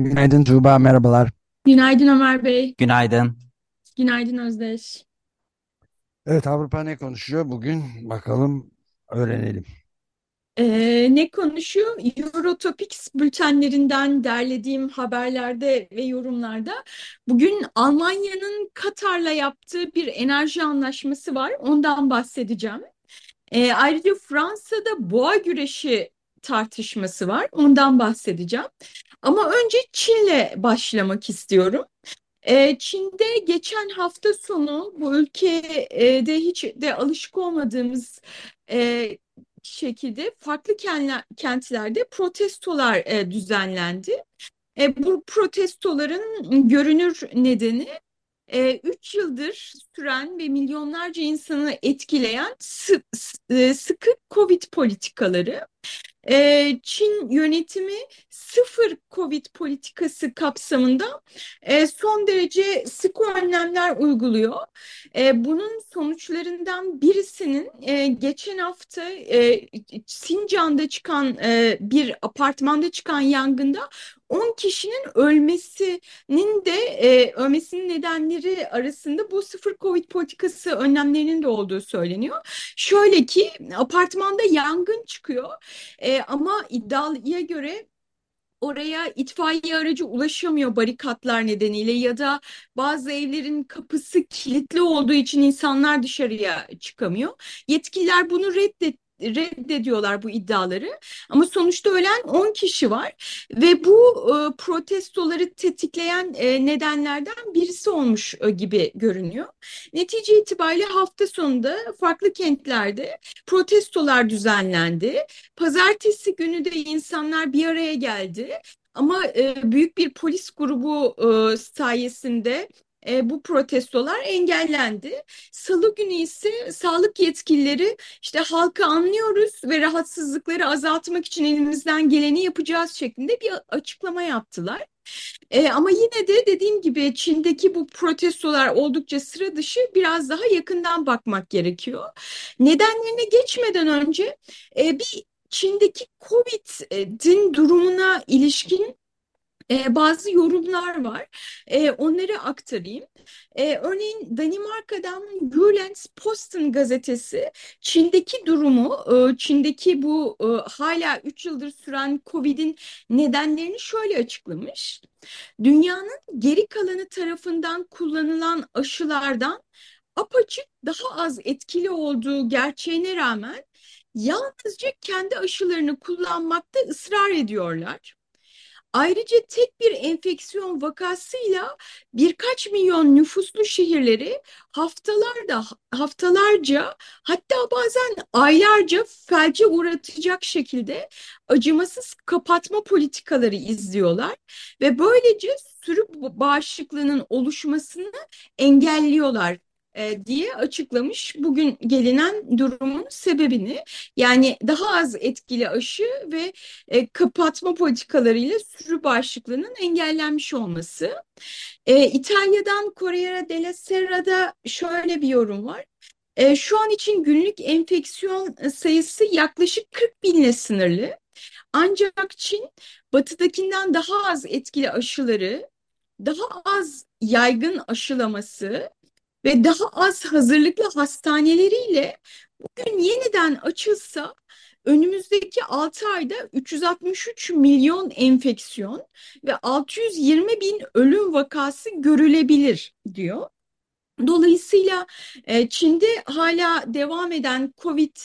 Günaydın Tuğba, merhabalar. Günaydın Ömer Bey. Günaydın. Günaydın Özdeş. Evet, Avrupa ne konuşuyor bugün? Bakalım, öğrenelim. Ee, ne konuşuyor? Eurotopics bültenlerinden derlediğim haberlerde ve yorumlarda bugün Almanya'nın Katar'la yaptığı bir enerji anlaşması var. Ondan bahsedeceğim. Ee, ayrıca Fransa'da boğa güreşi tartışması var. Ondan bahsedeceğim. Ama önce Çin'le başlamak istiyorum. Ee, Çin'de geçen hafta sonu bu ülkede hiç de alışık olmadığımız e, şekilde farklı kentle- kentlerde protestolar e, düzenlendi. E, bu protestoların görünür nedeni e, 3 yıldır süren ve milyonlarca insanı etkileyen sı- sı- sıkı Covid politikaları. Ee, Çin yönetimi sıfır Covid politikası kapsamında e, son derece sıkı önlemler uyguluyor. E, bunun sonuçlarından birisinin e, geçen hafta e, Sincan'da çıkan bir apartmanda çıkan yangında 10 kişinin ölmesinin de e, ölmesinin nedenleri arasında bu sıfır Covid politikası önlemlerinin de olduğu söyleniyor. Şöyle ki apartmanda yangın çıkıyor. E, ama iddiaya göre oraya itfaiye aracı ulaşamıyor barikatlar nedeniyle ya da bazı evlerin kapısı kilitli olduğu için insanlar dışarıya çıkamıyor. Yetkililer bunu reddet reddediyorlar bu iddiaları ama sonuçta ölen 10 kişi var ve bu e, protestoları tetikleyen e, nedenlerden birisi olmuş e, gibi görünüyor. Netice itibariyle hafta sonunda farklı kentlerde protestolar düzenlendi. Pazartesi günü de insanlar bir araya geldi. Ama e, büyük bir polis grubu e, sayesinde e, bu protestolar engellendi. Salı günü ise sağlık yetkilileri işte halkı anlıyoruz ve rahatsızlıkları azaltmak için elimizden geleni yapacağız şeklinde bir açıklama yaptılar. E, ama yine de dediğim gibi Çin'deki bu protestolar oldukça sıra dışı biraz daha yakından bakmak gerekiyor. Nedenlerine geçmeden önce e, bir Çin'deki Covid'in durumuna ilişkin e, bazı yorumlar var. E, onları aktarayım. E, örneğin Danimarka'dan Jyllands-Posten gazetesi Çin'deki durumu, e, Çin'deki bu e, hala 3 yıldır süren Covid'in nedenlerini şöyle açıklamış. Dünyanın geri kalanı tarafından kullanılan aşılardan apaçık daha az etkili olduğu gerçeğine rağmen yalnızca kendi aşılarını kullanmakta ısrar ediyorlar. Ayrıca tek bir enfeksiyon vakasıyla birkaç milyon nüfuslu şehirleri haftalarda haftalarca hatta bazen aylarca felce uğratacak şekilde acımasız kapatma politikaları izliyorlar ve böylece sürü bağışıklığının oluşmasını engelliyorlar e, diye açıklamış bugün gelinen durumun sebebini. Yani daha az etkili aşı ve e, kapatma politikalarıyla sürü bağışıklığının engellenmiş olması. E, İtalya'dan Corriere della Serra'da şöyle bir yorum var. E, şu an için günlük enfeksiyon sayısı yaklaşık 40 binle sınırlı. Ancak Çin batıdakinden daha az etkili aşıları, daha az yaygın aşılaması ve daha az hazırlıklı hastaneleriyle bugün yeniden açılsa önümüzdeki 6 ayda 363 milyon enfeksiyon ve 620 bin ölüm vakası görülebilir diyor. Dolayısıyla e, Çin'de hala devam eden Covid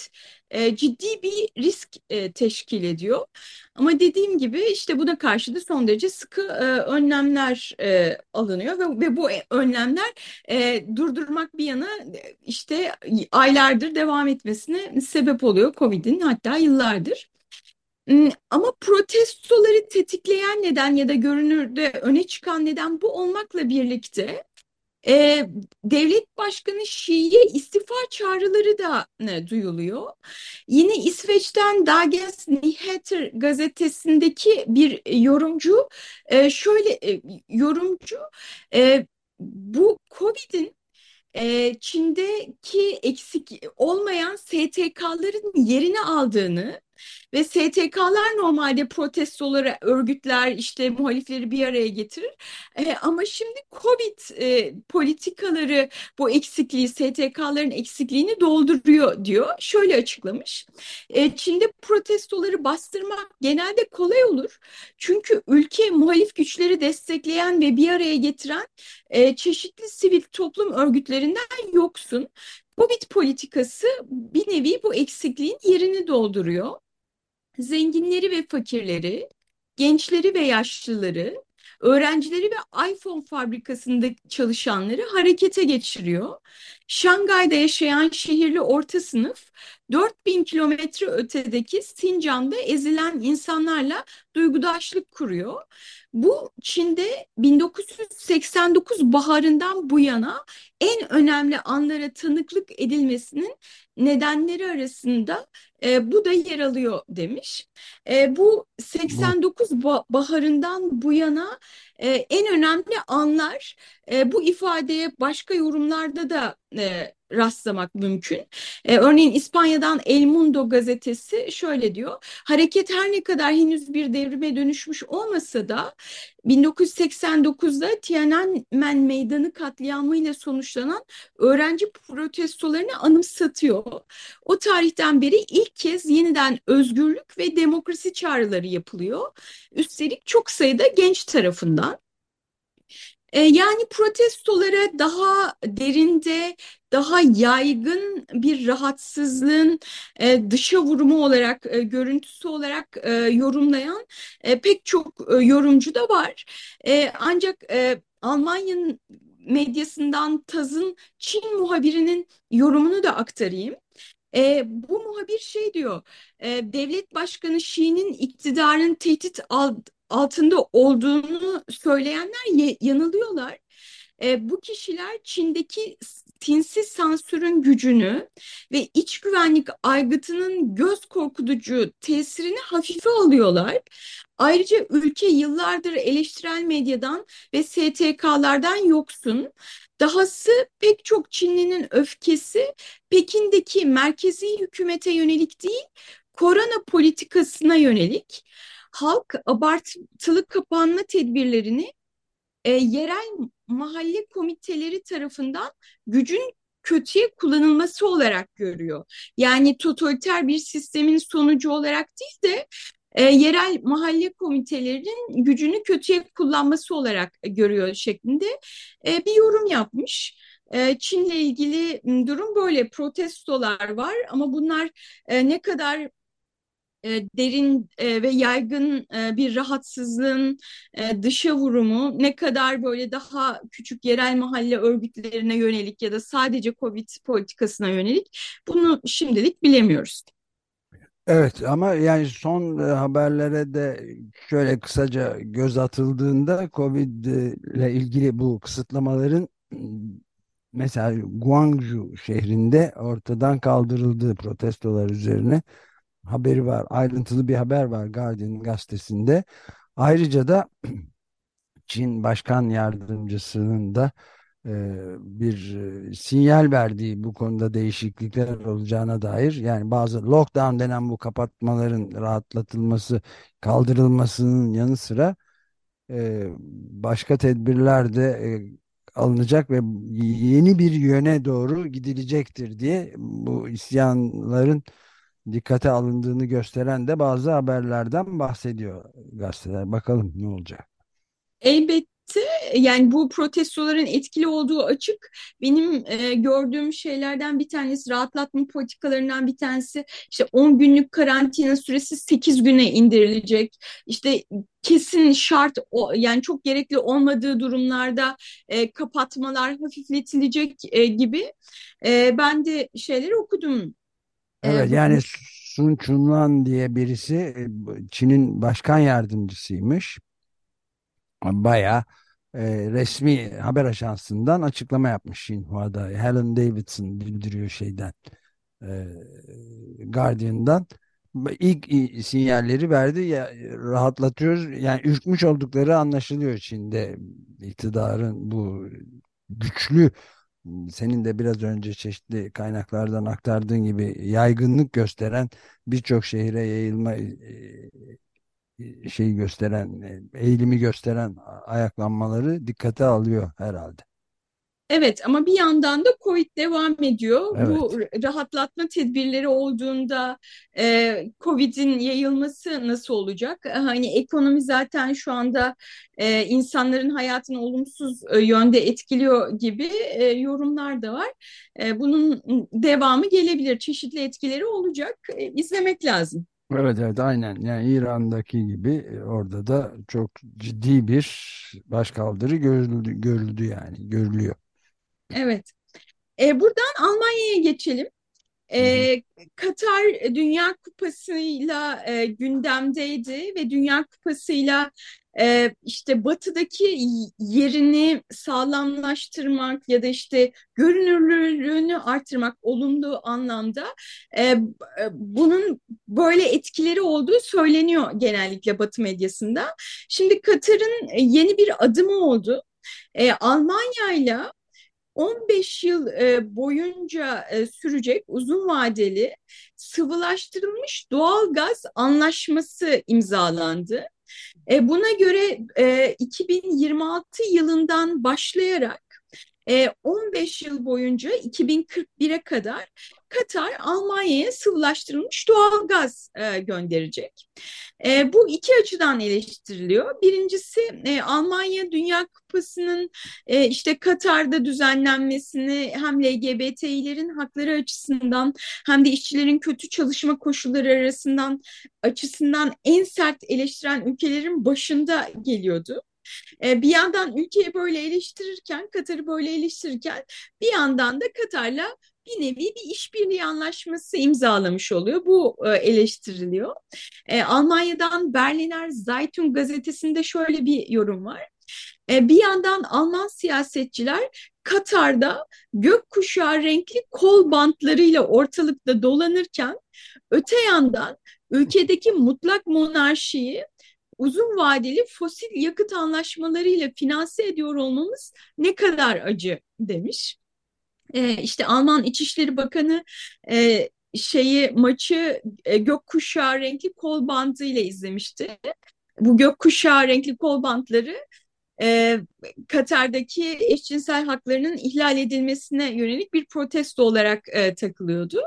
e, ciddi bir risk e, teşkil ediyor. Ama dediğim gibi işte buna karşı da son derece sıkı önlemler alınıyor ve, ve bu önlemler durdurmak bir yana işte aylardır devam etmesine sebep oluyor Covid'in hatta yıllardır. Hmm, Ama protestoları tetikleyen neden ya da görünürde öne çıkan neden bu olmakla birlikte e, devlet başkanı Xi'ye istifa çağrıları da e, duyuluyor. Yine İsveç'ten Dagens Nyheter gazetesindeki bir yorumcu e, şöyle e, yorumcu e, bu Covid'in e, Çin'deki eksik olmayan STK'ların yerini aldığını Ve STK'lar normalde protestoları örgütler işte muhalifleri bir araya getirir. E, ama şimdi Covid e, politikaları bu eksikliği STK'ların eksikliğini dolduruyor diyor. Şöyle açıklamış. E, Çin'de protestoları bastırmak genelde kolay olur. Çünkü ülke muhalif güçleri destekleyen ve bir araya getiren e, çeşitli sivil toplum örgütlerinden yoksun. Covid politikası bir nevi bu eksikliğin yerini dolduruyor zenginleri ve fakirleri, gençleri ve yaşlıları, öğrencileri ve iPhone fabrikasında çalışanları harekete geçiriyor. Şangay'da yaşayan şehirli orta sınıf 4000 kilometre ötedeki Sincan'da ezilen insanlarla duygudaşlık kuruyor. Bu Çin'de 1989 baharından bu yana en önemli anlara tanıklık edilmesinin nedenleri arasında e, bu da yer alıyor demiş. E, bu Bu 89 ba baharından bu yana e, en önemli anlar e, bu ifadeye başka yorumlarda da e, rastlamak mümkün. E, örneğin İspanya'dan El Mundo gazetesi şöyle diyor. Hareket her ne kadar henüz bir devrime dönüşmüş olmasa da 1989'da Tiananmen Meydanı katliamıyla sonuçlanan öğrenci protestolarını anımsatıyor. O tarihten beri ilk kez yeniden özgürlük ve demokrasi çağrıları yapılıyor. Üstelik çok sayıda genç tarafından. E, yani protestolara daha derinde, daha yaygın bir rahatsızlığın e, dışa vurumu olarak, e, görüntüsü olarak e, yorumlayan pek çok yorumcu da var. Ancak Almanya'nın medyasından Taz'ın Çin muhabirinin yorumunu da aktarayım. E, bu muhabir şey diyor, e, devlet başkanı Xi'nin iktidarın tehdit alt, altında olduğunu söyleyenler yanılıyorlar. E, bu kişiler Çin'deki tinsiz sansürün gücünü ve iç güvenlik aygıtının göz korkutucu tesirini hafife alıyorlar. Ayrıca ülke yıllardır eleştirel medyadan ve STK'lardan yoksun. Dahası pek çok Çinlinin öfkesi Pekin'deki merkezi hükümete yönelik değil, korona politikasına yönelik. Halk abartılı kapanma tedbirlerini e, yerel mahalle komiteleri tarafından gücün kötüye kullanılması olarak görüyor. Yani totaliter bir sistemin sonucu olarak değil de e, yerel mahalle komitelerinin gücünü kötüye kullanması olarak görüyor şeklinde e, bir yorum yapmış. E, Çin'le ilgili durum böyle protestolar var ama bunlar e, ne kadar e, derin ve yaygın bir rahatsızlığın dışa vurumu ne kadar böyle daha küçük yerel mahalle örgütlerine yönelik ya da sadece Covid politikasına yönelik bunu şimdilik bilemiyoruz. Evet ama yani son haberlere de şöyle kısaca göz atıldığında Covid ile ilgili bu kısıtlamaların mesela Guangzhou şehrinde ortadan kaldırıldığı protestolar üzerine haberi var. Ayrıntılı bir haber var Guardian gazetesinde. Ayrıca da Çin Başkan Yardımcısının da e, bir e, sinyal verdiği bu konuda değişiklikler olacağına dair yani bazı lockdown denen bu kapatmaların rahatlatılması kaldırılmasının yanı sıra e, başka tedbirler de alınacak ve yeni bir yöne doğru gidilecektir diye bu isyanların dikkate alındığını gösteren de bazı haberlerden bahsediyor gazeteler. Bakalım ne olacak. Elbette yani bu protestoların etkili olduğu açık. Benim e, gördüğüm şeylerden bir tanesi rahatlatma politikalarından bir tanesi işte 10 günlük karantina süresi 8 güne indirilecek. İşte kesin şart yani çok gerekli olmadığı durumlarda e, kapatmalar hafifletilecek e, gibi. E, ben de şeyleri okudum Evet yani Sun Chunlan diye birisi e, Çin'in başkan yardımcısıymış. Bayağı e, resmi haber ajansından açıklama yapmış Xinhua'da. Helen Davidson bildiriyor şeyden. E, Guardian'dan. İlk sinyalleri verdi ya rahatlatıyoruz. Yani ürkmüş oldukları anlaşılıyor Çin'de iktidarın bu güçlü senin de biraz önce çeşitli kaynaklardan aktardığın gibi yaygınlık gösteren birçok şehire yayılma e, şeyi gösteren, e, eğilimi gösteren ayaklanmaları dikkate alıyor herhalde. Evet ama bir yandan da Covid devam ediyor. Bu Evet. rahatlatma tedbirleri olduğunda e, Covid'in yayılması nasıl olacak? E, Hani ekonomi zaten şu anda e, insanların hayatını olumsuz e, yönde etkiliyor gibi e, yorumlar da var. E, bunun devamı gelebilir, çeşitli etkileri olacak. E, izlemek lazım. Evet evet aynen yani İran'daki gibi e, orada da çok ciddi bir başkaldırı görüldü, görüldü yani görülüyor. Evet. E, buradan Almanya'ya geçelim. Ee, Katar Dünya Kupası'yla e, gündemdeydi ve Dünya Kupası'yla e, işte batıdaki yerini sağlamlaştırmak ya da işte görünürlüğünü artırmak olumlu anlamda e, e, bunun böyle etkileri olduğu söyleniyor genellikle Batı medyasında. Şimdi Katar'ın yeni bir adımı oldu. E, Almanya ile 15 yıl e, boyunca e, sürecek uzun vadeli sıvılaştırılmış doğal gaz anlaşması imzalandı. E, buna göre e, 2026 yılından başlayarak e, 15 yıl boyunca 2041'e kadar Katar Almanya'ya sıvılaştırılmış doğal gaz e, gönderecek. E, bu iki açıdan eleştiriliyor. Birincisi e, Almanya Dünya Kupası'nın e, işte Katar'da düzenlenmesini hem LGBT'lerin hakları açısından hem de işçilerin kötü çalışma koşulları arasından açısından en sert eleştiren ülkelerin başında geliyordu. E, bir yandan ülkeyi böyle eleştirirken, Katar'ı böyle eleştirirken bir yandan da Katar'la bir nevi bir işbirliği anlaşması imzalamış oluyor. Bu e, eleştiriliyor. E, Almanya'dan Berliner Zeitung gazetesinde şöyle bir yorum var. E, bir yandan Alman siyasetçiler Katar'da gökkuşağı renkli kol bantlarıyla ortalıkta dolanırken öte yandan ülkedeki mutlak monarşiyi uzun vadeli fosil yakıt anlaşmalarıyla finanse ediyor olmamız ne kadar acı demiş. E, işte Alman İçişleri Bakanı e, şeyi maçı e, gökkuşağı renkli kol bandıyla izlemişti. Bu gökkuşağı renkli kol bantları e, Katar'daki eşcinsel haklarının ihlal edilmesine yönelik bir protesto olarak e, takılıyordu.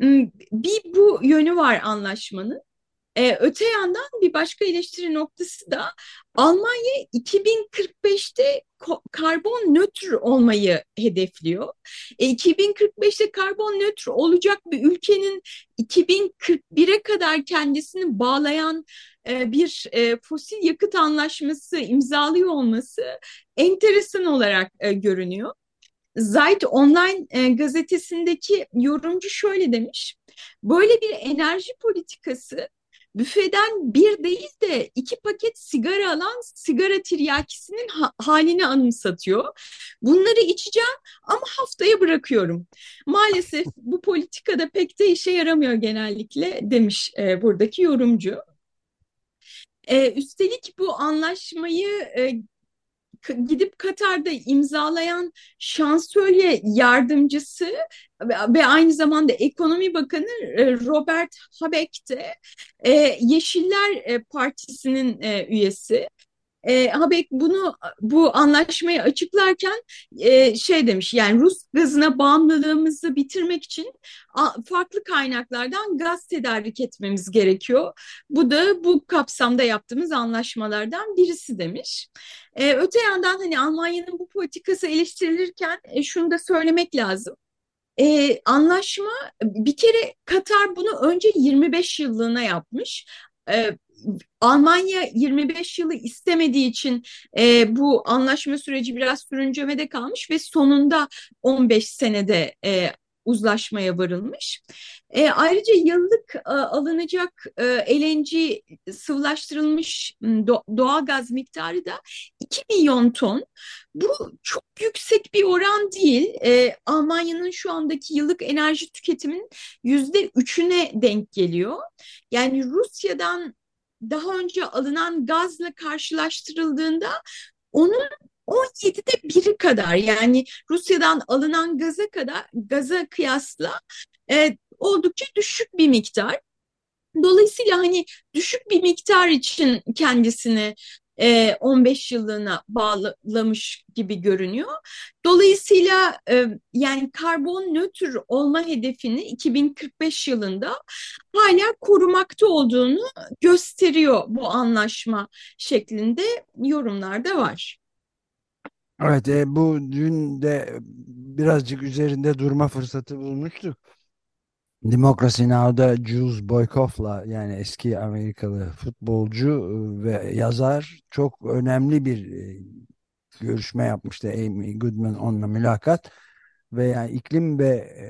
Hmm, Bir bu yönü var anlaşmanın. Ee, öte yandan bir başka eleştiri noktası da Almanya 2045'te karbon nötr olmayı hedefliyor. E, 2045'te karbon nötr olacak bir ülkenin 2041'e kadar kendisini bağlayan e, bir e, fosil yakıt anlaşması imzalıyor olması enteresan olarak e, görünüyor. Zeit Online e, gazetesindeki yorumcu şöyle demiş. Böyle bir enerji politikası büfeden bir değil de iki paket sigara alan sigara tiryakisinin ha halini anımsatıyor. Bunları içeceğim ama haftaya bırakıyorum. Maalesef bu politikada pek de işe yaramıyor genellikle demiş e, buradaki yorumcu. E, üstelik bu anlaşmayı e, gidip Katar'da imzalayan şansölye yardımcısı ve aynı zamanda ekonomi bakanı e, Robert Habeck de e, Yeşiller e, Partisi'nin üyesi. E, Habek bunu bu anlaşmayı açıklarken e, şey demiş yani Rus gazına bağımlılığımızı bitirmek için a, farklı kaynaklardan gaz tedarik etmemiz gerekiyor. Bu da bu kapsamda yaptığımız anlaşmalardan birisi demiş. E, öte yandan hani Almanya'nın bu politikası eleştirilirken e, şunu da söylemek lazım. Ee, anlaşma bir kere Katar bunu önce 25 yıllığına yapmış. Ee, Almanya 25 yılı istemediği için e, bu anlaşma süreci biraz sürüncemede kalmış ve sonunda 15 senede e, uzlaşmaya varılmış. E, ayrıca yıllık e, alınacak e, LNG sıvılaştırılmış do, doğal gaz miktarı da 2 milyon ton. Bu çok yüksek bir oran değil. E, Almanya'nın şu andaki yıllık enerji tüketiminin yüzde üçüne denk geliyor. Yani Rusya'dan daha önce alınan gazla karşılaştırıldığında onun 17'de biri kadar yani Rusya'dan alınan gaza kadar gaza kıyasla e, oldukça düşük bir miktar. Dolayısıyla hani düşük bir miktar için kendisini e, 15 yıllığına bağlamış gibi görünüyor. Dolayısıyla e, yani karbon nötr olma hedefini 2045 yılında hala korumakta olduğunu gösteriyor bu anlaşma şeklinde yorumlar da var. Evet, e, bu dün de birazcık üzerinde durma fırsatı bulmuştuk. Democracy Now'da Jules Boykoff'la yani eski Amerikalı futbolcu e, ve yazar çok önemli bir e, görüşme yapmıştı. Amy Goodman onunla mülakat ve yani iklim ve e,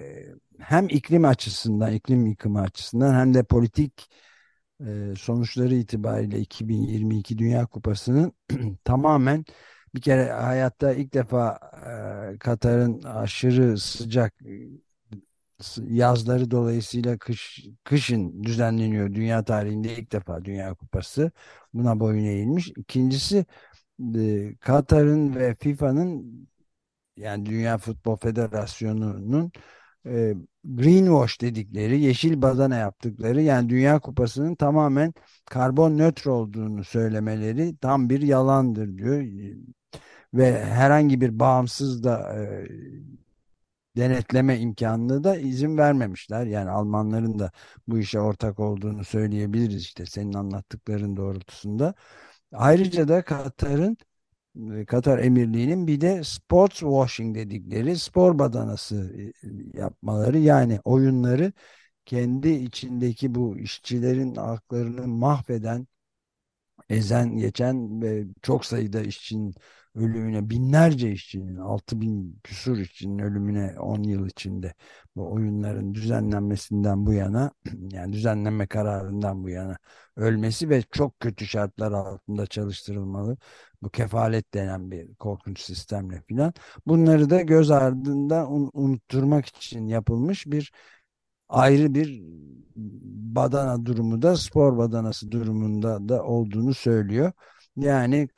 hem iklim açısından iklim yıkımı açısından hem de politik e, sonuçları itibariyle 2022 Dünya Kupası'nın tamamen bir kere hayatta ilk defa Katar'ın aşırı sıcak yazları dolayısıyla kış kışın düzenleniyor dünya tarihinde ilk defa Dünya Kupası. Buna boyun eğilmiş. İkincisi e, Katar'ın ve FIFA'nın yani Dünya Futbol Federasyonu'nun e, greenwash dedikleri, yeşil badana yaptıkları yani Dünya Kupası'nın tamamen karbon nötr olduğunu söylemeleri tam bir yalandır diyor. Ve herhangi bir bağımsız da e, denetleme imkanını da izin vermemişler. Yani Almanların da bu işe ortak olduğunu söyleyebiliriz işte senin anlattıkların doğrultusunda. Ayrıca da Katar'ın Katar Emirliği'nin bir de sports washing dedikleri spor badanası e, yapmaları yani oyunları kendi içindeki bu işçilerin haklarını mahveden ezen geçen ve çok sayıda işçinin ölümüne binlerce işçinin 6 bin küsur işçinin ölümüne 10 yıl içinde bu oyunların düzenlenmesinden bu yana yani düzenlenme kararından bu yana ölmesi ve çok kötü şartlar altında çalıştırılmalı bu kefalet denen bir korkunç sistemle filan bunları da göz ardında un unutturmak için yapılmış bir ayrı bir badana durumu da spor badanası durumunda da olduğunu söylüyor. Yani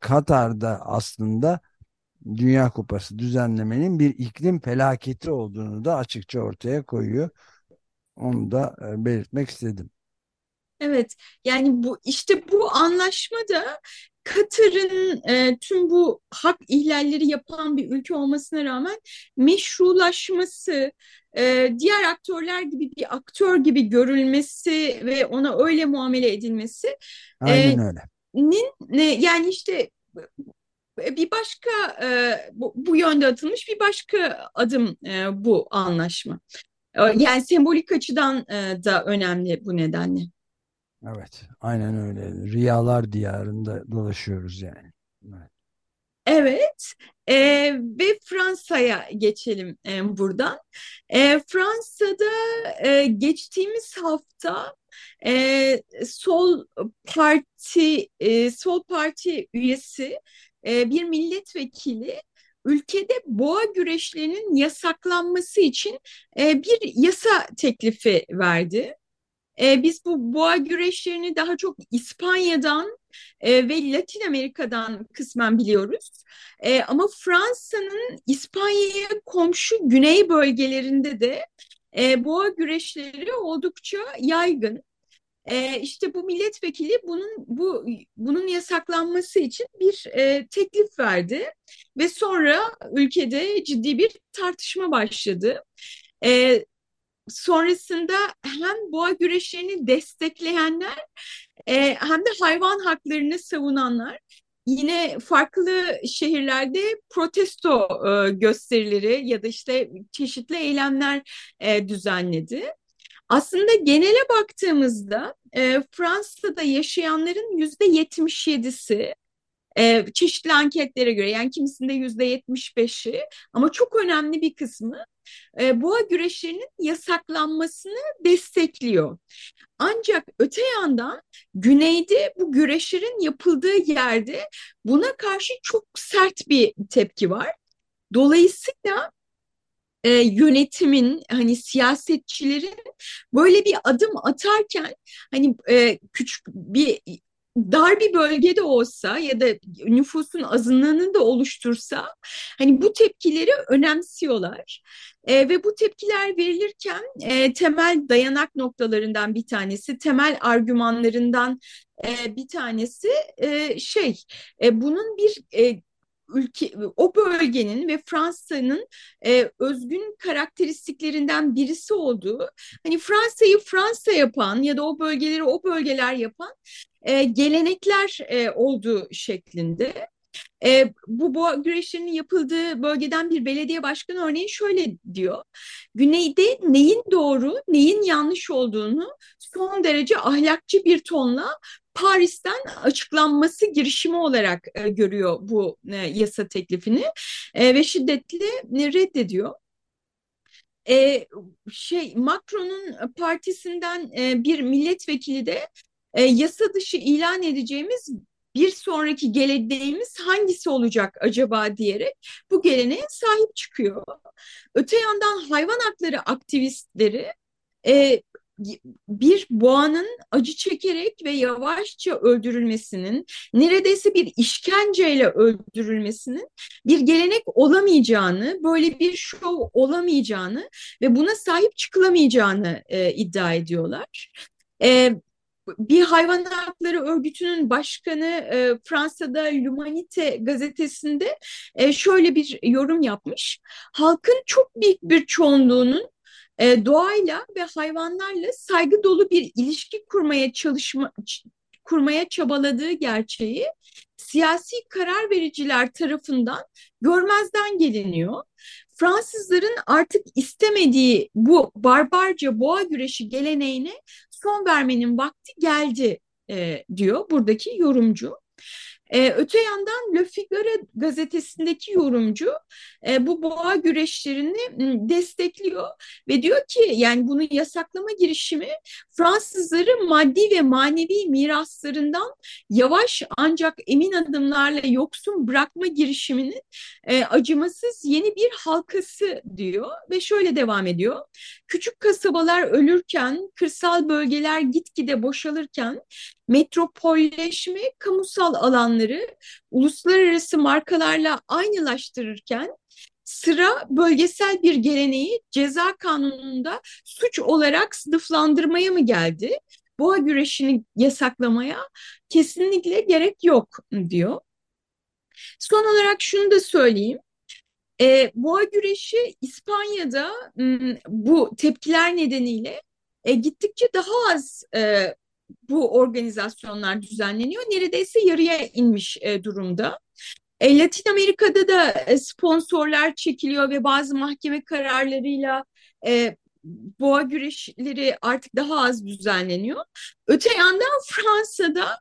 Katar'da aslında Dünya Kupası düzenlemenin bir iklim felaketi olduğunu da açıkça ortaya koyuyor. Onu da e, belirtmek istedim. Evet, yani bu işte bu anlaşmada Katar'ın e, tüm bu hak ihlalleri yapan bir ülke olmasına rağmen meşrulaşması, e, diğer aktörler gibi bir aktör gibi görülmesi ve ona öyle muamele edilmesi e, Aynen öyle. Nin ne yani işte e, bir başka e, bu, yönde atılmış bir başka adım e, bu anlaşma. E, yani sembolik açıdan e, da önemli bu nedenle. Evet, aynen öyle. Rüyalar diyarında dolaşıyoruz yani. Evet. Evet e, ve Fransa'ya geçelim e, buradan. E, Fransa'da e, geçtiğimiz hafta e, Sol Parti e, Sol Parti üyesi e, bir milletvekili ülkede boğa güreşlerinin yasaklanması için e, bir yasa teklifi verdi. E, biz bu boğa güreşlerini daha çok İspanya'dan e, ve Latin Amerika'dan kısmen biliyoruz. E, ama Fransa'nın İspanya'ya komşu güney bölgelerinde de e, boğa güreşleri oldukça yaygın. E, işte bu milletvekili bunun bu bunun yasaklanması için bir e, teklif verdi ve sonra ülkede ciddi bir tartışma başladı. E, sonrasında hem boğa güreşlerini destekleyenler e, hem de hayvan haklarını savunanlar yine farklı şehirlerde protesto e, gösterileri ya da işte çeşitli eylemler e, düzenledi. Aslında genele baktığımızda e, Fransa'da yaşayanların yüzde yetmiş yedisi e, çeşitli anketlere göre yani kimisinde yüzde yetmiş beşi ama çok önemli bir kısmı e, boğa güreşlerinin yasaklanmasını destekliyor. Ancak öte yandan güneyde bu güreşlerin yapıldığı yerde buna karşı çok sert bir tepki var. Dolayısıyla e, yönetimin hani siyasetçilerin böyle bir adım atarken hani e, küçük bir dar bir bölgede olsa ya da nüfusun azınlığını da oluştursa hani bu tepkileri önemsiyorlar. E, ve bu tepkiler verilirken e, temel dayanak noktalarından bir tanesi, temel argümanlarından e, bir tanesi e, şey, e, bunun bir e, ülke o bölgenin ve Fransa'nın e, özgün karakteristiklerinden birisi olduğu hani Fransa'yı Fransa yapan ya da o bölgeleri o bölgeler yapan e, gelenekler e, olduğu şeklinde. E, bu boğa güreşlerinin yapıldığı bölgeden bir belediye başkanı örneğin şöyle diyor. Güneyde neyin doğru, neyin yanlış olduğunu son derece ahlakçı bir tonla Paris'ten açıklanması girişimi olarak e, görüyor bu e, yasa teklifini e, ve şiddetle reddediyor. E, şey Macron'un partisinden e, bir milletvekili de e, yasa dışı ilan edeceğimiz bir sonraki geleneğimiz hangisi olacak acaba diyerek bu geleneğe sahip çıkıyor. Öte yandan hayvan hakları aktivistleri e, bir boğanın acı çekerek ve yavaşça öldürülmesinin, neredeyse bir işkenceyle öldürülmesinin bir gelenek olamayacağını, böyle bir şov olamayacağını ve buna sahip çıkılamayacağını e, iddia ediyorlar. E, bir hayvan hakları örgütünün başkanı e, Fransa'da L'Humanité gazetesinde e, şöyle bir yorum yapmış. Halkın çok büyük bir çoğunluğunun e, doğayla ve hayvanlarla saygı dolu bir ilişki kurmaya çalışma kurmaya çabaladığı gerçeği siyasi karar vericiler tarafından görmezden geliniyor. Fransızların artık istemediği bu barbarca boğa güreşi geleneğine son vermenin vakti geldi e, diyor buradaki yorumcu. E, öte yandan Le Figaro gazetesindeki yorumcu e, bu boğa güreşlerini destekliyor ve diyor ki yani bunu yasaklama girişimi Fransızları maddi ve manevi miraslarından yavaş ancak emin adımlarla yoksun bırakma girişiminin e, acımasız yeni bir halkası diyor ve şöyle devam ediyor. Küçük kasabalar ölürken, kırsal bölgeler gitgide boşalırken metropolleşme kamusal alanları uluslararası markalarla aynılaştırırken sıra bölgesel bir geleneği ceza kanununda suç olarak sınıflandırmaya mı geldi? Boğa güreşini yasaklamaya kesinlikle gerek yok diyor. Son olarak şunu da söyleyeyim. E, boğa güreşi İspanya'da bu tepkiler nedeniyle e, gittikçe daha az e, bu organizasyonlar düzenleniyor. Neredeyse yarıya inmiş e, durumda. E, Latin Amerika'da da e, sponsorlar çekiliyor ve bazı mahkeme kararlarıyla e, boğa güreşleri artık daha az düzenleniyor. Öte yandan Fransa'da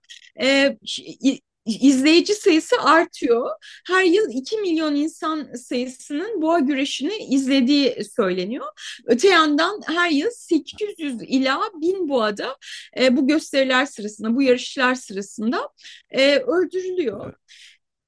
izleyici sayısı artıyor. Her yıl 2 milyon insan sayısının boğa güreşini izlediği söyleniyor. Öte yandan her yıl 800 ila 1000 boğada e, bu gösteriler sırasında, bu yarışlar sırasında e, öldürülüyor.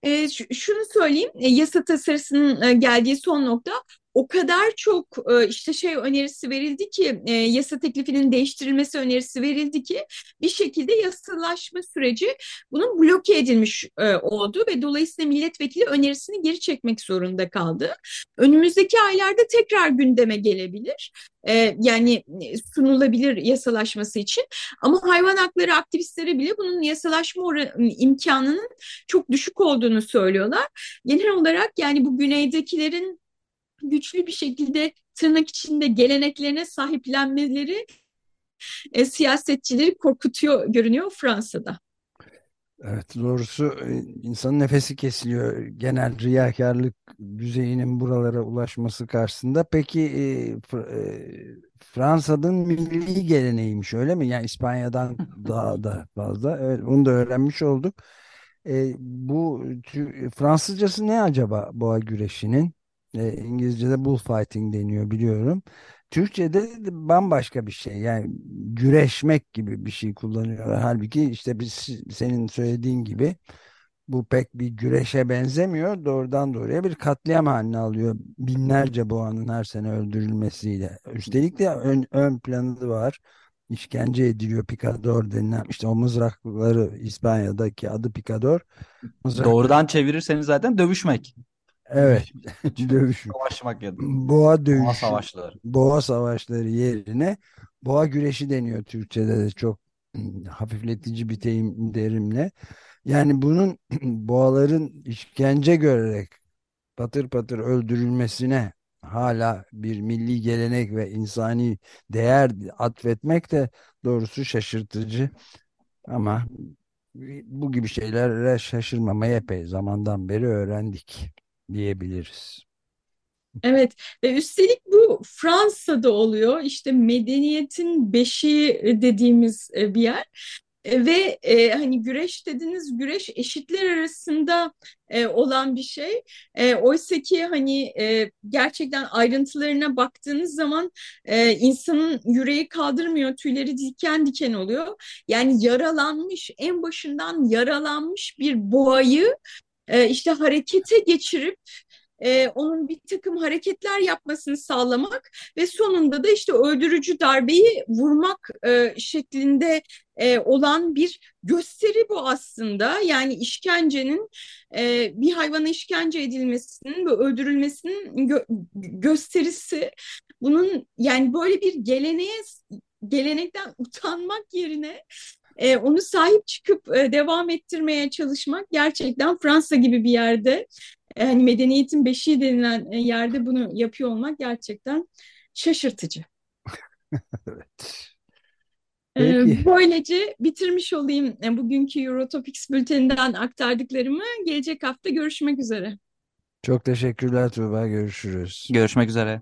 E, şunu söyleyeyim, e, yasa tasarısının e, geldiği son nokta o kadar çok e, işte şey önerisi verildi ki e, yasa teklifinin değiştirilmesi önerisi verildi ki bir şekilde yasalaşma süreci bunun bloke edilmiş e, oldu ve dolayısıyla milletvekili önerisini geri çekmek zorunda kaldı. Önümüzdeki aylarda tekrar gündeme gelebilir. Yani sunulabilir yasalaşması için ama hayvan hakları aktivistleri bile bunun yasalaşma imkanının çok düşük olduğunu söylüyorlar. Genel olarak yani bu güneydekilerin güçlü bir şekilde tırnak içinde geleneklerine sahiplenmeleri e, siyasetçileri korkutuyor görünüyor Fransa'da. Evet doğrusu e, insanın nefesi kesiliyor genel riyakarlık düzeyinin buralara ulaşması karşısında. Peki e, e, Fransa'nın milli geleneğiymiş öyle mi? Yani İspanya'dan daha da fazla. Evet, bunu da öğrenmiş olduk. E, bu Fransızcası ne acaba boğa güreşinin? E, İngilizce'de bullfighting deniyor biliyorum. Türkçe'de de bambaşka bir şey. Yani güreşmek gibi bir şey kullanıyorlar. Halbuki işte biz senin söylediğin gibi bu pek bir güreşe benzemiyor. Doğrudan doğruya bir katliam haline alıyor. Binlerce boğanın her sene öldürülmesiyle. Üstelik de ön, ön planı var. işkence ediliyor picador denilen işte o mızrakları İspanya'daki adı picador mızrak Doğrudan çevirirseniz zaten dövüşmek. Evet. Dövüş Savaşmak ya boğa Boğa dövüşü savaşları. boğa savaşları yerine boğa güreşi deniyor Türkçe'de de çok hafifletici bir deyim derimle. Yani bunun boğaların işkence görerek patır patır öldürülmesine hala bir milli gelenek ve insani değer atfetmek de doğrusu şaşırtıcı. Ama bu gibi şeylere şaşırmamayı epey zamandan beri öğrendik diyebiliriz. Evet ve üstelik bu Fransa'da oluyor. İşte medeniyetin beşiği dediğimiz e, bir yer. E, ve e, hani güreş dediniz güreş eşitler arasında e, olan bir şey. E, oysa ki hani e, gerçekten ayrıntılarına baktığınız zaman e, insanın yüreği kaldırmıyor tüyleri diken diken oluyor. Yani yaralanmış en başından yaralanmış bir boğayı e, işte harekete geçirip e, onun bir takım hareketler yapmasını sağlamak ve sonunda da işte öldürücü darbeyi vurmak e, şeklinde e, olan bir gösteri bu aslında. Yani işkencenin e, bir hayvana işkence edilmesinin ve öldürülmesinin gö gösterisi. Bunun yani böyle bir geleneğe gelenekten utanmak yerine e, onu sahip çıkıp e, devam ettirmeye çalışmak gerçekten Fransa gibi bir yerde e, hani medeniyetin beşiği denilen e, yerde bunu yapıyor olmak gerçekten şaşırtıcı. Evet. E, Peki. Böylece bitirmiş olayım e, bugünkü Eurotopics bülteninden aktardıklarımı. Gelecek hafta görüşmek üzere. Çok teşekkürler Tuğba. Görüşürüz. Görüşmek üzere.